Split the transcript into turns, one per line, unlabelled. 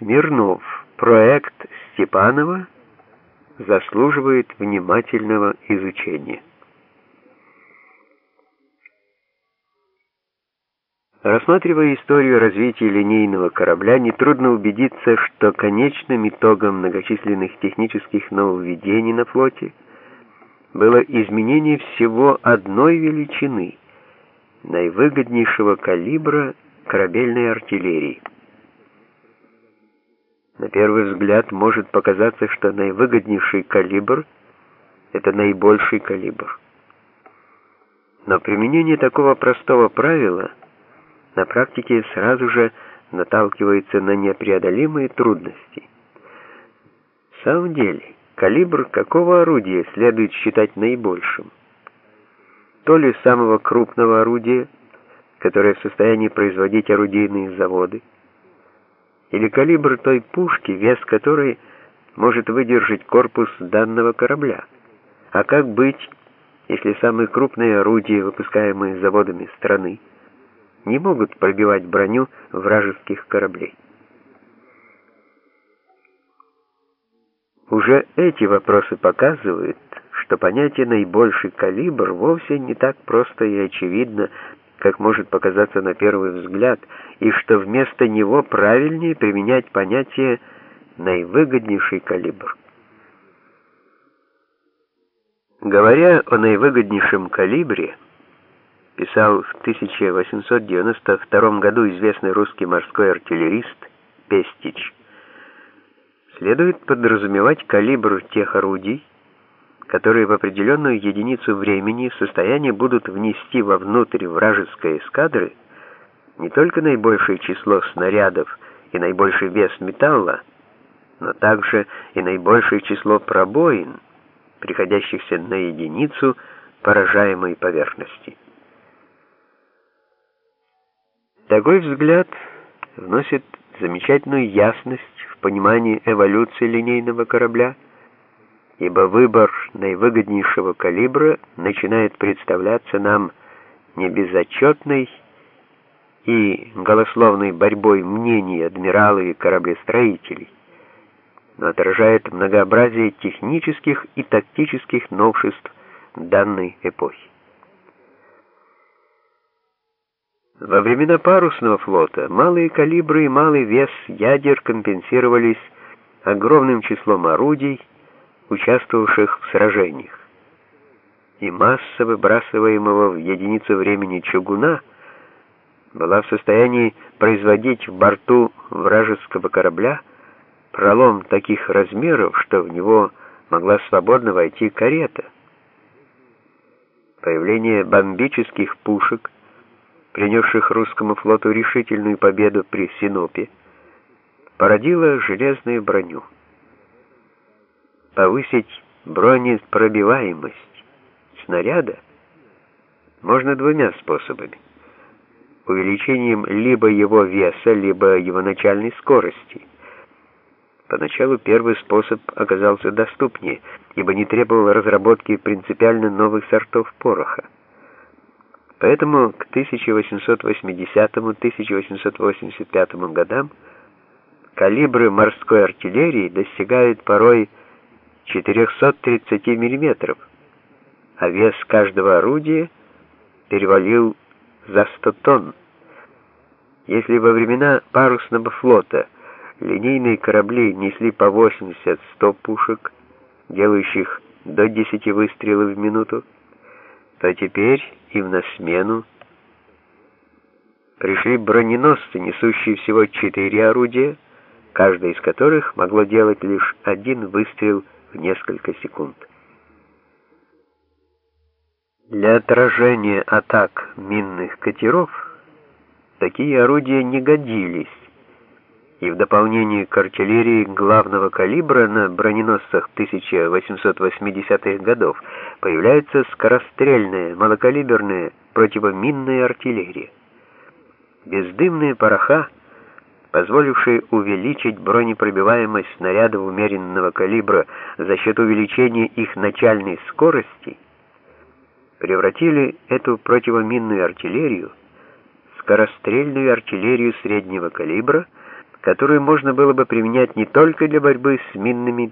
Смирнов. Проект Степанова заслуживает внимательного изучения. Рассматривая историю развития линейного корабля, нетрудно убедиться, что конечным итогом многочисленных технических нововведений на флоте было изменение всего одной величины — наивыгоднейшего калибра корабельной артиллерии. На первый взгляд может показаться, что наивыгоднейший калибр — это наибольший калибр. Но применение такого простого правила — на практике сразу же наталкивается на непреодолимые трудности. В самом деле, калибр какого орудия следует считать наибольшим? То ли самого крупного орудия, которое в состоянии производить орудийные заводы, или калибр той пушки, вес которой может выдержать корпус данного корабля. А как быть, если самые крупные орудия, выпускаемые заводами страны, не могут пробивать броню вражеских кораблей. Уже эти вопросы показывают, что понятие «наибольший калибр» вовсе не так просто и очевидно, как может показаться на первый взгляд, и что вместо него правильнее применять понятие «наивыгоднейший калибр». Говоря о наивыгоднейшем калибре, писал в 1892 году известный русский морской артиллерист Пестич. Следует подразумевать калибр тех орудий, которые в определенную единицу времени в состоянии будут внести вовнутрь вражеской эскадры не только наибольшее число снарядов и наибольший вес металла, но также и наибольшее число пробоин, приходящихся на единицу поражаемой поверхности. Такой взгляд вносит замечательную ясность в понимание эволюции линейного корабля, ибо выбор наивыгоднейшего калибра начинает представляться нам не безотчетной и голословной борьбой мнений адмиралов и кораблестроителей, но отражает многообразие технических и тактических новшеств данной эпохи. Во времена парусного флота малые калибры и малый вес ядер компенсировались огромным числом орудий, участвовавших в сражениях. И масса выбрасываемого в единицу времени чугуна была в состоянии производить в борту вражеского корабля пролом таких размеров, что в него могла свободно войти карета. Появление бомбических пушек – принесших русскому флоту решительную победу при Синопе, породила железную броню. Повысить бронепробиваемость снаряда можно двумя способами. Увеличением либо его веса, либо его начальной скорости. Поначалу первый способ оказался доступнее, ибо не требовал разработки принципиально новых сортов пороха. Поэтому к 1880-1885 годам калибры морской артиллерии достигают порой 430 мм, а вес каждого орудия перевалил за 100 тонн. Если во времена парусного флота линейные корабли несли по 80-100 пушек, делающих до 10 выстрелов в минуту, то теперь им на смену пришли броненосцы, несущие всего четыре орудия, каждое из которых могло делать лишь один выстрел в несколько секунд. Для отражения атак минных катеров такие орудия не годились, и в дополнение к артиллерии главного калибра на броненосцах 1880-х годов появляется скорострельная, малокалиберная противоминная артиллерия. Бездымные пороха, позволившие увеличить бронепробиваемость снарядов умеренного калибра за счет увеличения их начальной скорости, превратили эту противоминную артиллерию в скорострельную артиллерию среднего калибра, которую можно было бы применять не только для борьбы с минными